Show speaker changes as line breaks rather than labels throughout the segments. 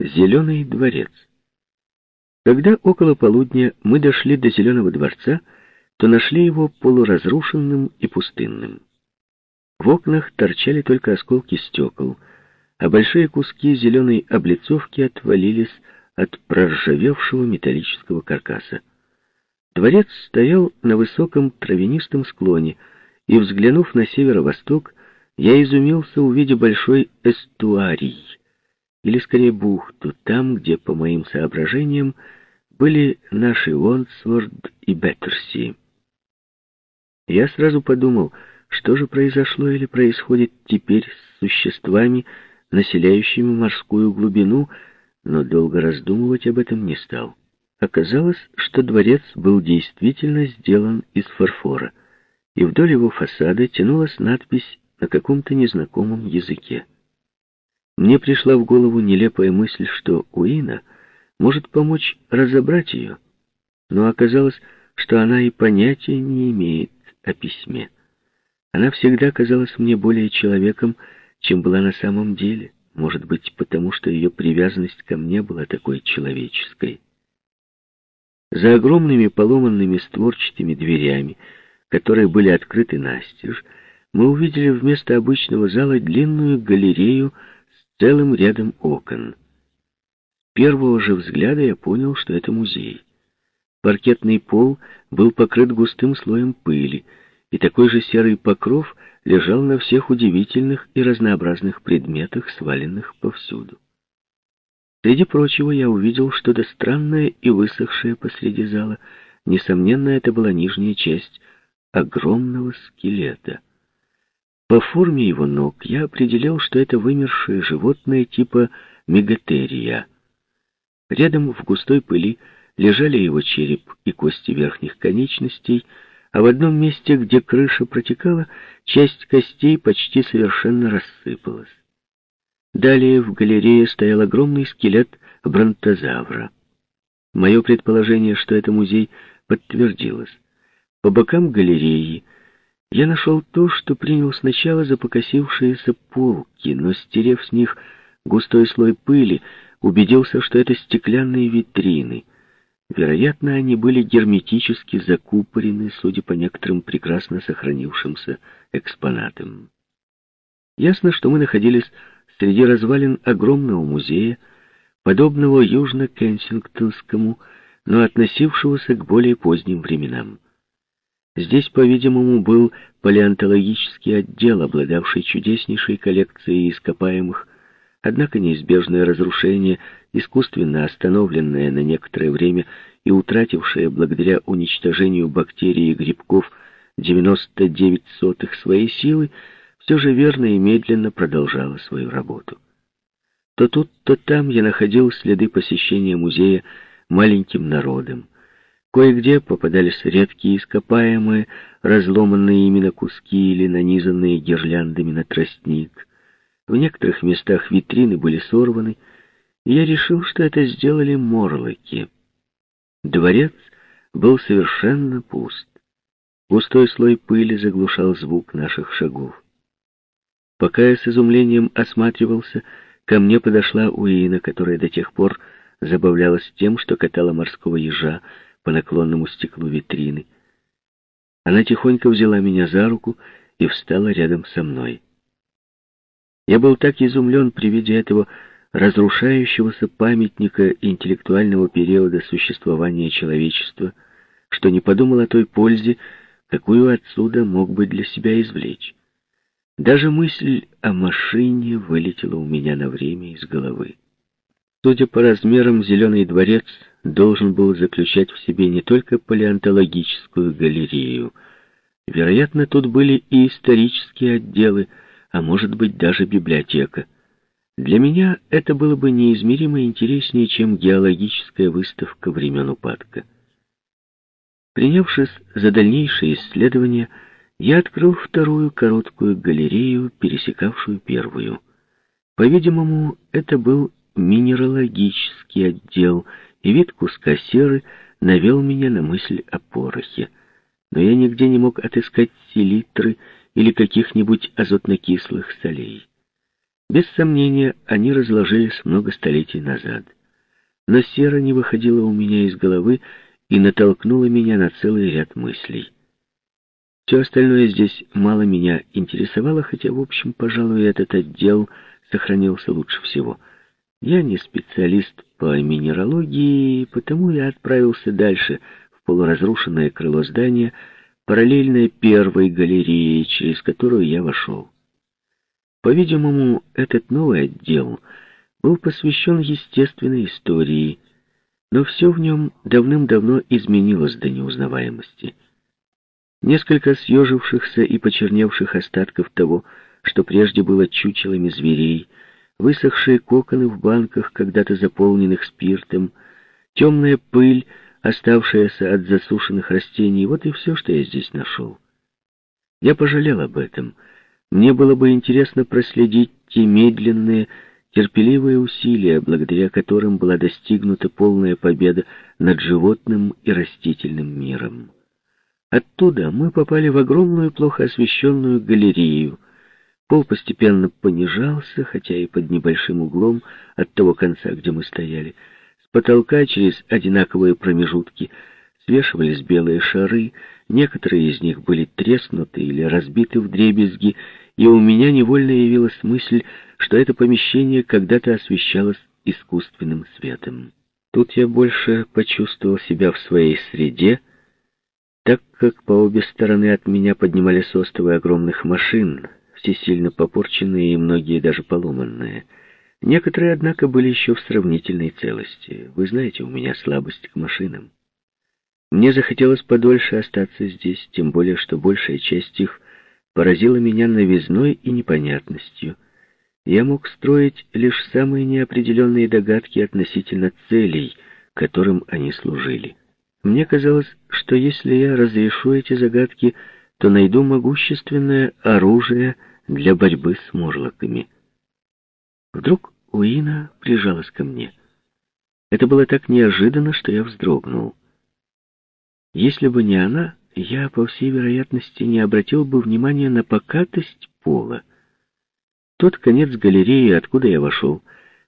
Зеленый дворец. Когда около полудня мы дошли до Зеленого дворца, то нашли его полуразрушенным и пустынным. В окнах торчали только осколки стекол, а большие куски зеленой облицовки отвалились от проржавевшего металлического каркаса. Дворец стоял на высоком травянистом склоне, и, взглянув на северо-восток, я изумился, увидя большой эстуарий — или скорее бухту, там, где, по моим соображениям, были наши Уонсворд и Беттерси. Я сразу подумал, что же произошло или происходит теперь с существами, населяющими морскую глубину, но долго раздумывать об этом не стал. Оказалось, что дворец был действительно сделан из фарфора, и вдоль его фасада тянулась надпись на каком-то незнакомом языке. Мне пришла в голову нелепая мысль, что Уина может помочь разобрать ее, но оказалось, что она и понятия не имеет о письме. Она всегда казалась мне более человеком, чем была на самом деле, может быть, потому что ее привязанность ко мне была такой человеческой. За огромными поломанными створчатыми дверями, которые были открыты настежь, мы увидели вместо обычного зала длинную галерею целым рядом окон. Первого же взгляда я понял, что это музей. Паркетный пол был покрыт густым слоем пыли, и такой же серый покров лежал на всех удивительных и разнообразных предметах, сваленных повсюду. Среди прочего я увидел что-то странное и высохшее посреди зала. Несомненно, это была нижняя часть огромного скелета. По форме его ног я определил, что это вымершее животное типа мегатерия. Рядом в густой пыли лежали его череп и кости верхних конечностей, а в одном месте, где крыша протекала, часть костей почти совершенно рассыпалась. Далее в галерее стоял огромный скелет бронтозавра. Мое предположение, что это музей, подтвердилось. По бокам галереи я нашел то, что принял сначала за покосившиеся полки, но, стерев с них густой слой пыли, убедился, что это стеклянные витрины. Вероятно, они были герметически закупорены, судя по некоторым прекрасно сохранившимся экспонатам. Ясно, что мы находились среди развалин огромного музея, подобного южно-кенсингтонскому, но относившегося к более поздним временам. Здесь, по-видимому, был палеонтологический отдел, обладавший чудеснейшей коллекцией ископаемых, однако неизбежное разрушение, искусственно остановленное на некоторое время и утратившее благодаря уничтожению бактерий и грибков 99 сотых своей силы, все же верно и медленно продолжало свою работу. То тут, то там я находил следы посещения музея маленьким народом. Кое-где попадались редкие ископаемые, разломанные ими на куски или нанизанные гирляндами на тростник. В некоторых местах витрины были сорваны, и я решил, что это сделали морлоки. Дворец был совершенно пуст. Густой слой пыли заглушал звук наших шагов. Пока я с изумлением осматривался, ко мне подошла Уина, которая до тех пор забавлялась тем, что катала морского ежа, по наклонному стеклу витрины. Она тихонько взяла меня за руку и встала рядом со мной. Я был так изумлен при виде этого разрушающегося памятника интеллектуального периода существования человечества, что не подумал о той пользе, какую отсюда мог бы для себя извлечь. Даже мысль о машине вылетела у меня на время из головы. Судя по размерам, Зеленый дворец должен был заключать в себе не только палеонтологическую галерею. Вероятно, тут были и исторические отделы, а может быть даже библиотека. Для меня это было бы неизмеримо интереснее, чем геологическая выставка времен упадка. Принявшись за дальнейшие исследования, я открыл вторую короткую галерею, пересекавшую первую. По-видимому, это был минералогический отдел, и вид куска серы навел меня на мысль о порохе. Но я нигде не мог отыскать селитры или каких-нибудь азотнокислых солей. Без сомнения, они разложились много столетий назад. Но сера не выходила у меня из головы и натолкнула меня на целый ряд мыслей. Все остальное здесь мало меня интересовало, хотя, в общем, пожалуй, этот отдел сохранился лучше всего. Я не специалист по минералогии, потому я отправился дальше, в полуразрушенное крыло здания, параллельное первой галерее, через которую я вошел. По-видимому, этот новый отдел был посвящен естественной истории, но все в нем давным-давно изменилось до неузнаваемости. Несколько съежившихся и почерневших остатков того, что прежде было чучелами зверей, высохшие коконы в банках, когда-то заполненных спиртом, темная пыль, оставшаяся от засушенных растений, вот и все, что я здесь нашел. Я пожалел об этом. Мне было бы интересно проследить те медленные, терпеливые усилия, благодаря которым была достигнута полная победа над животным и растительным миром. Оттуда мы попали в огромную, плохо освещенную галерею. Пол постепенно понижался, хотя и под небольшим углом от того конца, где мы стояли. С потолка через одинаковые промежутки свешивались белые шары, некоторые из них были треснуты или разбиты в дребезги, и у меня невольно явилась мысль, что это помещение когда-то освещалось искусственным светом. Тут я больше почувствовал себя в своей среде, так как по обе стороны от меня поднимались остовы огромных машин, все сильно попорченные и многие даже поломанные. Некоторые, однако, были еще в сравнительной целости. Вы знаете, у меня слабость к машинам. Мне захотелось подольше остаться здесь, тем более, что большая часть их поразила меня новизной и непонятностью. Я мог строить лишь самые неопределенные догадки относительно целей, которым они служили. Мне казалось, что если я разрешу эти загадки, то найду могущественное оружие для борьбы с морлоками. Вдруг Уина прижалась ко мне. Это было так неожиданно, что я вздрогнул. Если бы не она, я, по всей вероятности, не обратил бы внимания на покатость пола. Тот конец галереи, откуда я вошел,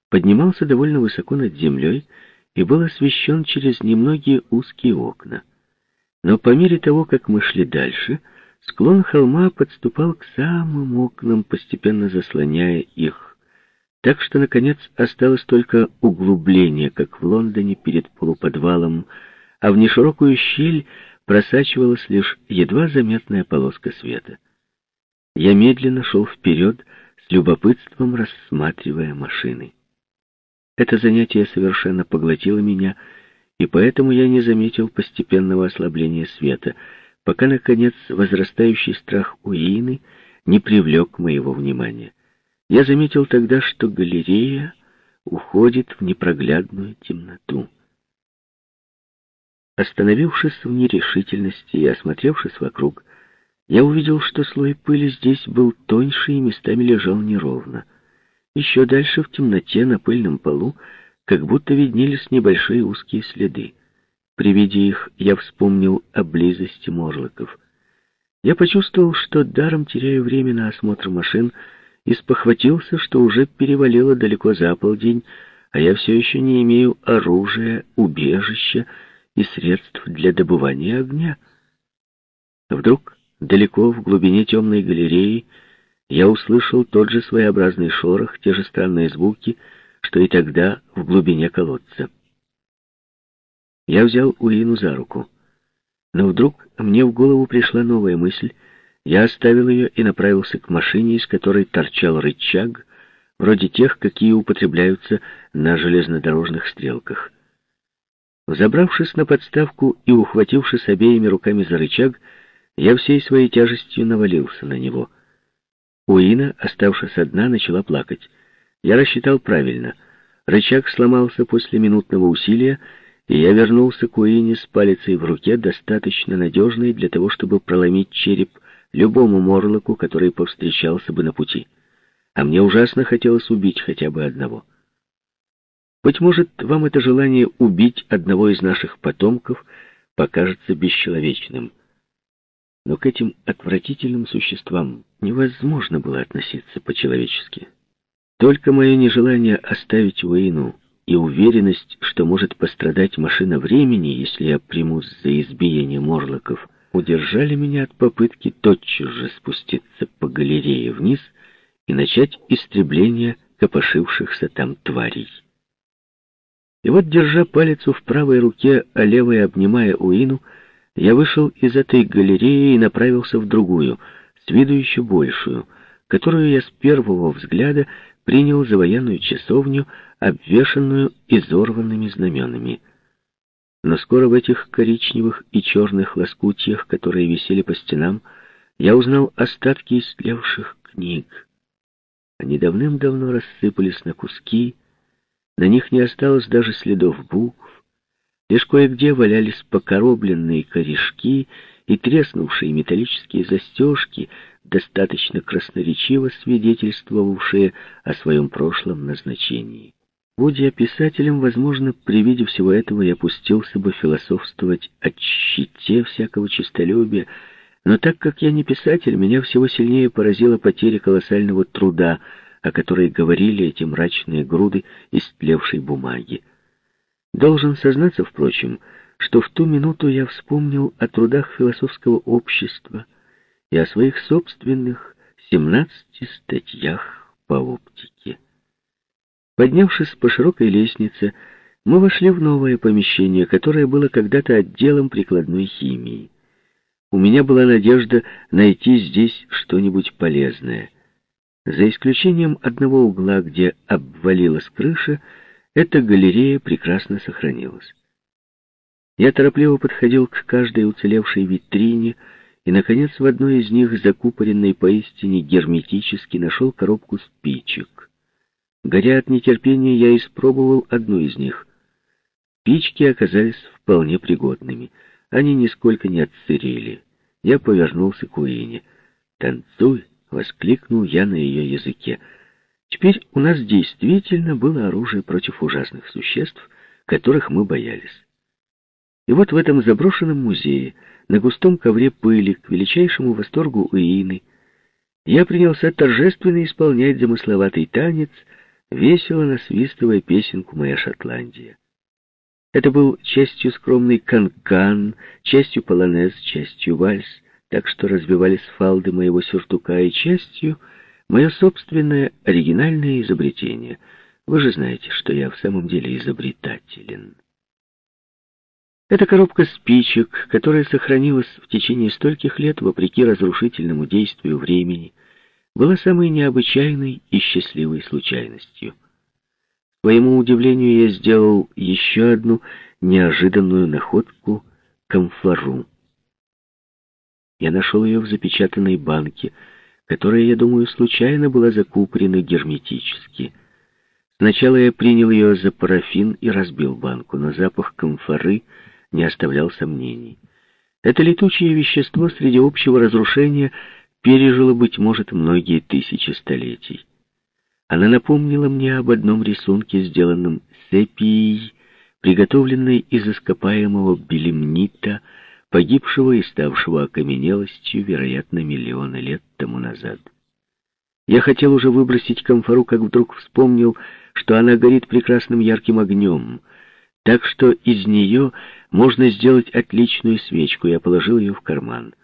поднимался довольно высоко над землей и был освещен через немногие узкие окна. Но по мере того, как мы шли дальше, склон холма подступал к самым окнам, постепенно заслоняя их, так что, наконец, осталось только углубление, как в Лондоне перед полуподвалом, а в неширокую щель просачивалась лишь едва заметная полоска света. Я медленно шел вперед, с любопытством рассматривая машины. Это занятие совершенно поглотило меня, и поэтому я не заметил постепенного ослабления света, пока, наконец, возрастающий страх Уины не привлек моего внимания. Я заметил тогда, что галерея уходит в непроглядную темноту. Остановившись в нерешительности и осмотревшись вокруг, я увидел, что слой пыли здесь был тоньше и местами лежал неровно. Еще дальше в темноте на пыльном полу как будто виднелись небольшие узкие следы. При виде их я вспомнил о близости морлоков. Я почувствовал, что даром теряю время на осмотр машин, и спохватился, что уже перевалило далеко за полдень, а я все еще не имею оружия, убежища, и средств для добывания огня. Вдруг, далеко в глубине темной галереи, я услышал тот же своеобразный шорох, те же странные звуки, что и тогда в глубине колодца. Я взял Уину за руку. Но вдруг мне в голову пришла новая мысль. Я оставил ее и направился к машине, из которой торчал рычаг, вроде тех, какие употребляются на железнодорожных стрелках. Взобравшись на подставку и ухватившись обеими руками за рычаг, я всей своей тяжестью навалился на него. Уина, оставшись одна, начала плакать. Я рассчитал правильно. Рычаг сломался после минутного усилия, и я вернулся к Уине с палицей в руке, достаточно надежной для того, чтобы проломить череп любому морлоку, который повстречался бы на пути. А мне ужасно хотелось убить хотя бы одного. Быть может, вам это желание убить одного из наших потомков покажется бесчеловечным. Но к этим отвратительным существам невозможно было относиться по-человечески. Только мое нежелание оставить Уэйну и уверенность, что может пострадать машина времени, если я примусь за избиение морлоков, удержали меня от попытки тотчас же спуститься по галерее вниз и начать истребление копошившихся там тварей. И вот, держа палец в правой руке, а левой обнимая Уину, я вышел из этой галереи и направился в другую, с виду еще большую, которую я с первого взгляда принял за военную часовню, обвешанную изорванными знаменами. Но скоро в этих коричневых и черных лоскутьях, которые висели по стенам, я узнал остатки истлевших книг. Они давным-давно рассыпались на куски, на них не осталось даже следов букв, лишь кое-где валялись покоробленные корешки и треснувшие металлические застежки, достаточно красноречиво свидетельствовавшие о своем прошлом назначении. Будь я писателем, возможно, при виде всего этого я пустился бы философствовать о щите всякого честолюбия, но так как я не писатель, меня всего сильнее поразила потеря колоссального труда, о которой говорили эти мрачные груды истлевшей бумаги. Должен сознаться, впрочем, что в ту минуту я вспомнил о трудах философского общества и о своих собственных 17 статьях по оптике. Поднявшись по широкой лестнице, мы вошли в новое помещение, которое было когда-то отделом прикладной химии. У меня была надежда найти здесь что-нибудь полезное. За исключением одного угла, где обвалилась крыша, эта галерея прекрасно сохранилась. Я торопливо подходил к каждой уцелевшей витрине и, наконец, в одной из них, закупоренной поистине герметически, нашел коробку спичек. Горя от нетерпения, я испробовал одну из них. Спички оказались вполне пригодными. Они нисколько не отсырели. Я повернулся к Уине. «Танцуй!» — воскликнул я на ее языке. Теперь у нас действительно было оружие против ужасных существ, которых мы боялись. И вот в этом заброшенном музее, на густом ковре пыли, к величайшему восторгу Уины, я принялся торжественно исполнять замысловатый танец, весело насвистывая песенку «Моя Шотландия». Это был частью скромный канкан, частью полонез, частью вальс, так что развивались фалды моего сюртука и частью мое собственное оригинальное изобретение. Вы же знаете, что я в самом деле изобретателен. Это коробка спичек, которая сохранилась в течение стольких лет вопреки разрушительному действию времени, была самой необычайной и счастливой случайностью. К своему удивлению, я сделал еще одну неожиданную находку — комфору. Я нашел ее в запечатанной банке, которая, я думаю, случайно была закупорена герметически. Сначала я принял ее за парафин и разбил банку, но запах комфоры — не оставлял сомнений. Это летучее вещество среди общего разрушения пережило, быть может, многие тысячи столетий. Она напомнила мне об одном рисунке, сделанном сепией, приготовленной из ископаемого белемнита, погибшего и ставшего окаменелостью, вероятно, миллионы лет тому назад. Я хотел уже выбросить комфору, как вдруг вспомнил, что она горит прекрасным ярким огнем — так что из нее можно сделать отличную свечку. Я положил ее в карман.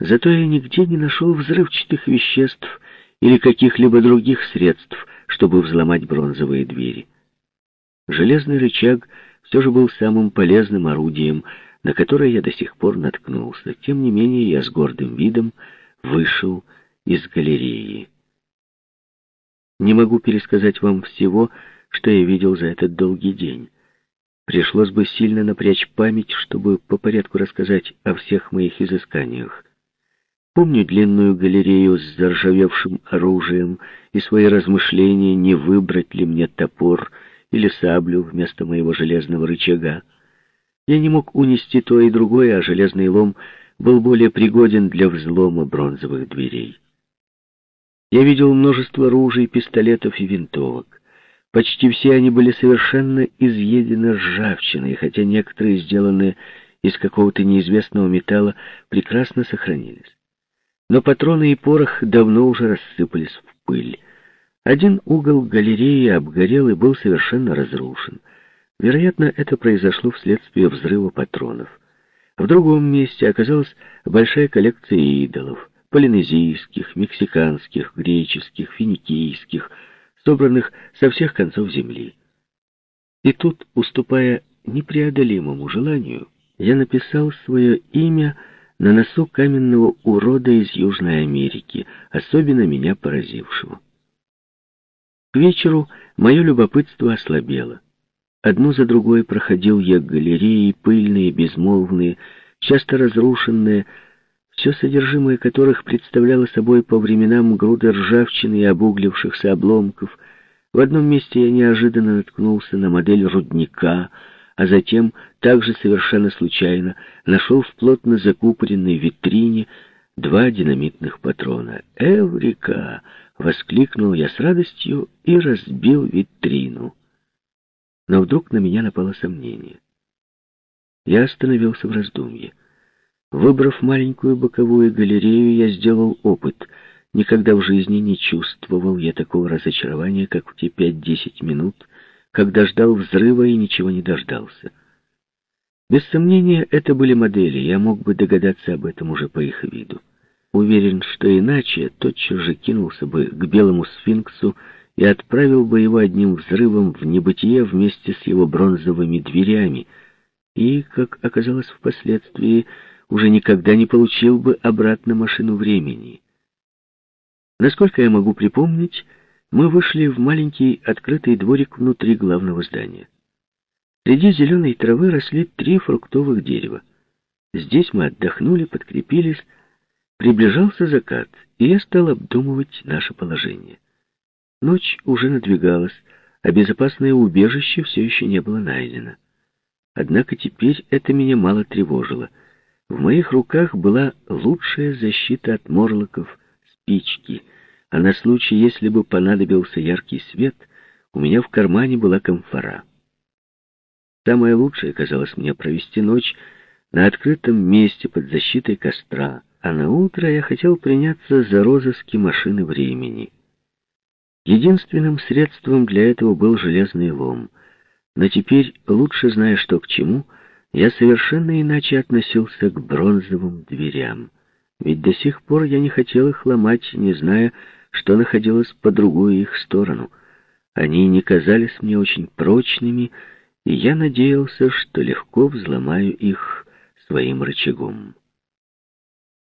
Зато я нигде не нашел взрывчатых веществ или каких-либо других средств, чтобы взломать бронзовые двери. Железный рычаг все же был самым полезным орудием, на которое я до сих пор наткнулся. Тем не менее, я с гордым видом вышел из галереи. Не могу пересказать вам всего, что я видел за этот долгий день. Пришлось бы сильно напрячь память, чтобы по порядку рассказать о всех моих изысканиях. Помню длинную галерею с заржавевшим оружием и свои размышления, не выбрать ли мне топор или саблю вместо моего железного рычага. Я не мог унести то и другое, а железный лом был более пригоден для взлома бронзовых дверей. Я видел множество ружей, пистолетов и винтовок. Почти все они были совершенно изъедены ржавчиной, хотя некоторые, сделанные из какого-то неизвестного металла, прекрасно сохранились. Но патроны и порох давно уже рассыпались в пыль. Один угол галереи обгорел и был совершенно разрушен. Вероятно, это произошло вследствие взрыва патронов. В другом месте оказалась большая коллекция идолов, полинезийских, мексиканских, греческих, финикийских, собранных со всех концов земли. И тут, уступая непреодолимому желанию, я написал свое имя на носу каменного урода из Южной Америки, особенно меня поразившего. К вечеру мое любопытство ослабело. Одну за другой проходил я галереи, пыльные, безмолвные, часто разрушенные, все содержимое которых представляло собой по временам груды ржавчины и обуглившихся обломков. В одном месте я неожиданно наткнулся на модель рудника, а затем, также совершенно случайно, нашел в плотно закупоренной витрине два динамитных патрона. «Эврика!» — воскликнул я с радостью и разбил витрину. Но вдруг на меня напало сомнение. Я остановился в раздумье. Выбрав маленькую боковую галерею, я сделал опыт. Никогда в жизни не чувствовал я такого разочарования, как в те пять-десять минут, когда ждал взрыва и ничего не дождался. Без сомнения, это были модели, я мог бы догадаться об этом уже по их виду. Уверен, что иначе тотчас же кинулся бы к белому сфинксу и отправил бы его одним взрывом в небытие вместе с его бронзовыми дверями, и, как оказалось впоследствии, уже никогда не получил бы обратно машину времени. Насколько я могу припомнить, мы вышли в маленький открытый дворик внутри главного здания. Среди зеленой травы росли три фруктовых дерева. Здесь мы отдохнули, подкрепились. Приближался закат, и я стал обдумывать наше положение. Ночь уже надвигалась, а безопасное убежище все еще не было найдено. Однако теперь это меня мало тревожило. В моих руках была лучшая защита от морлоков — спички — а на случай, если бы понадобился яркий свет, у меня в кармане была комфора. Самое лучшее казалось мне провести ночь на открытом месте под защитой костра, а на утро я хотел приняться за розыски машины времени. Единственным средством для этого был железный лом, но теперь, лучше зная, что к чему, я совершенно иначе относился к бронзовым дверям. Ведь до сих пор я не хотел их ломать, не зная, что находилось по другую их сторону. Они не казались мне очень прочными, и я надеялся, что легко взломаю их своим рычагом.